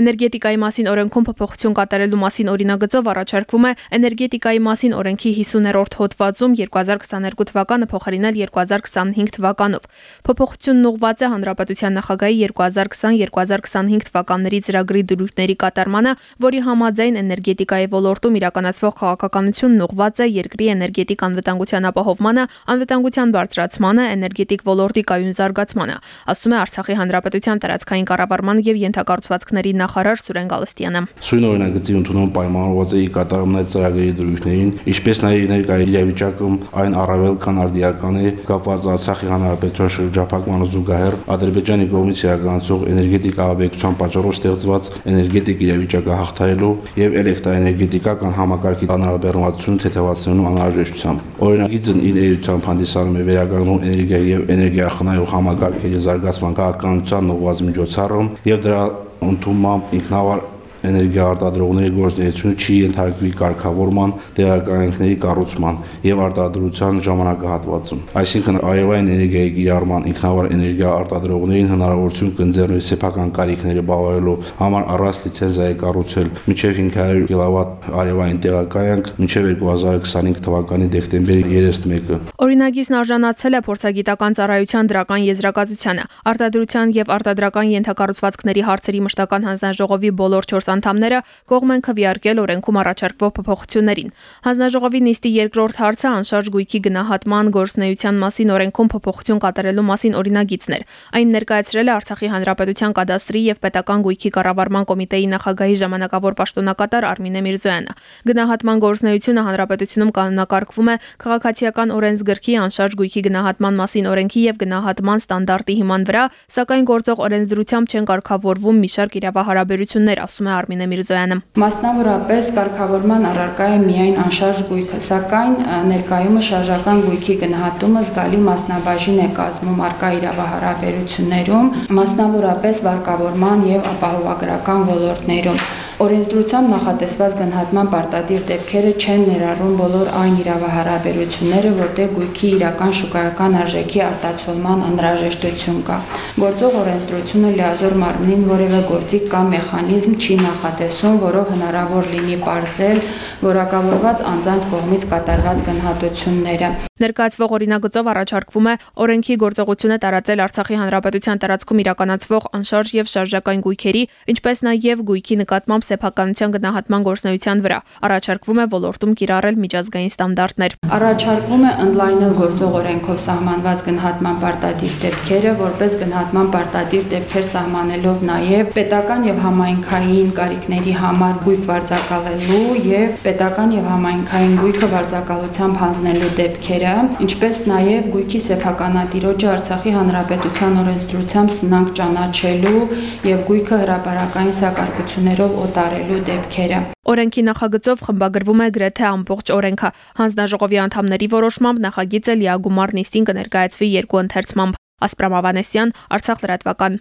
Էներգետիկայի մասին օրենքում փոփոխություն կատարելու մասին օրինագծով առաջարկվում է Էներգետիկայի մասին օրենքի 50-րդ հոդվածում 2022 թվականը փոխարինել 2025 թվականով։ Փոփոխությունն ուղղված է Հանրապետության նախագահի 2020-2025 թվականների ծրագրի դրույթների կատարմանը, որի համաձայն էներգետիկայի ոլորտում իրականացվող քաղաքականությունն ուղղված է երկրի էներգետիկ անվտանգության ապահովմանը, անվտանգության բարձրացմանը, էներգետիկ ոլորտի կայուն զարգացմանը, ասում է Արցախի Հանրապետության տարածքային կառավարման եւ ենթակառուցվածքների նախարար Սուրեն Գալստյանը։ Սույն օրինագծի ընդունումը պայմանավորված է կատարումն այդ ծրագրերի դրույթներին, ինչպես նաև ներկայ իրավիճակում այն առավել քան արդիական է կապված Արցախի Հանրապետության շրջափակման զուգահեռ Ադրբեջանի կողմից իրականացող էներգետիկ ահաբեկչության պատճառով ստեղծված էներգետիկ իրավիճակը հաղթահարելու եւ էլեկտրաէներգետիկական համակարգի անհարաբերնվածությունը թեթևացնելու անհրաժեշտությամբ։ Օրինագիծն իր էությամբ հանդիսանում է վերականգնում էներգիա եւ էներգիախնայող համակարգերի զարգացման քաղաքականության ուղղված միջոցառում եւ դրա ընդունմամբ ինքնավար էներգիա արտադրողների գործունեությունը չի ենթարկվի կարգավորման, տեղականքների կառուցման եւ արտադրության ժամանակահատվածում։ Այսինքն արևային էներգիայի կիրառման ինքնավար էներգիա արտադրողներին հնարավորություն կընձեռնի սեփական կարիքները բավարարելու համար առանց լիցենզիայի կառուցել մինչեւ 500 կիլովատ արևային տեղակայանք մինչեւ 2025 թվականի դեկտեմբերի 31-ը։ Օրինագիծն արժանացել է փորձագիտական ծառայության դրական եզրակացությանը։ Արտադրության եւ արտադրական ենթակառուցվածքների հարցերի մշտական հանձնաժողովի բոլոր 4 անդամները կողմ են քվեարկել օրենքում առաջարկվող փոփոխություններին։ Հանձնաժողովի նիստի երկրորդ հարցը անշարժ գույքի գնահատման գործնեության մասին օրենքում փոփոխություն կատարելու մասին օրինագիծն էր։ Այն ներկայացրել է Արցախի Հանրապետության կադաստրի եւ պետական գույքի կառավարման կոմիտեի նախագահի ժամանակավոր պաշտոնակատար Արմինե Միրզոյանը։ Գնահատման գործնեությունը հանրապետությունում կանոնակարգվում է քաղաքացիական օրենսգրքի անշարժ գույքի գնահատման մասին օրենքի եւ գնահատման ստանդարտի հիման վրա, սակայն գործող օրենսդրությամբ չեն կարգավորվում մի շարք իրավահարաբերություններ, ասում է Արմինե Միրզոյանը։ Մասնավորապես կարգավորման առարկա է միայն անշարժ գույքը, սակայն ներկայումս շարժական գույքի գնահատումը զգալի մասնաբաժին է կազմում արկա իրավահարաբերություններում, մասնավորապես վարկավորման եւ ապահովագրական ոլորտներում։ Օրենսդրությամբ նախատեսված գնահատման պարտադիր դեպքերը չեն ներառում բոլոր այն իրավահարաբերությունները, որտեղ գույքի իրական շուկայական արժեքի արտացոլման անհրաժեշտություն կա։ Գործող օրենսդրությունը լիազոր մարմնին որևէ գործիք կամ մեխանիզմ չի նախատեսում, որով հնարավոր լինի ողջել որակավորված անձանց կողմից կատարված գնահատությունները։ Ներկայացվող օրինագծով առաջարկվում է օրենքի գործողությունը տարածել Արցախի Հանրապետության տարածքում իրականացվող անշարժ եւ շարժական գույքերի, ինչպես նաեւ գույքի նկատմամբ սեփականության գնահատման գործնեության վրա։ Առաջարկվում է ոլորտում կիրառել միջազգային ստանդարտներ։ Առաջարկվում է ընդլայնել գործող օրենքով սահմանված գնահատման պարտադիր դեպքերը, որպես գնահատման պարտադիր դեպքեր սահմանելով նաեւ պետական եւ համայնքային կարիքների համար գույք վարձակալելու եւ պետական եւ համայնքային գույքը վարձակալությամբ հանձնելու դեպքերը, ինչպես նաեւ գույքի սեփականատիրոջը Արցախի Հանրապետության օրենսդրությամբ սնանկ ճանաչելու եւ գույքը հրապարակային սակարկություններով օտարելու դեպքերը։ Օրենքի նախագծով խմբագրվում է գրեթե ամբողջ օրենքը։ Հանձնաժողովի անդամների որոշմամբ նախագիծը լիագումար նիստին կներկայացվի երկու ընթերցմամբ։ Ասպրամ Ավանեսյան, Արցախ լրատվական։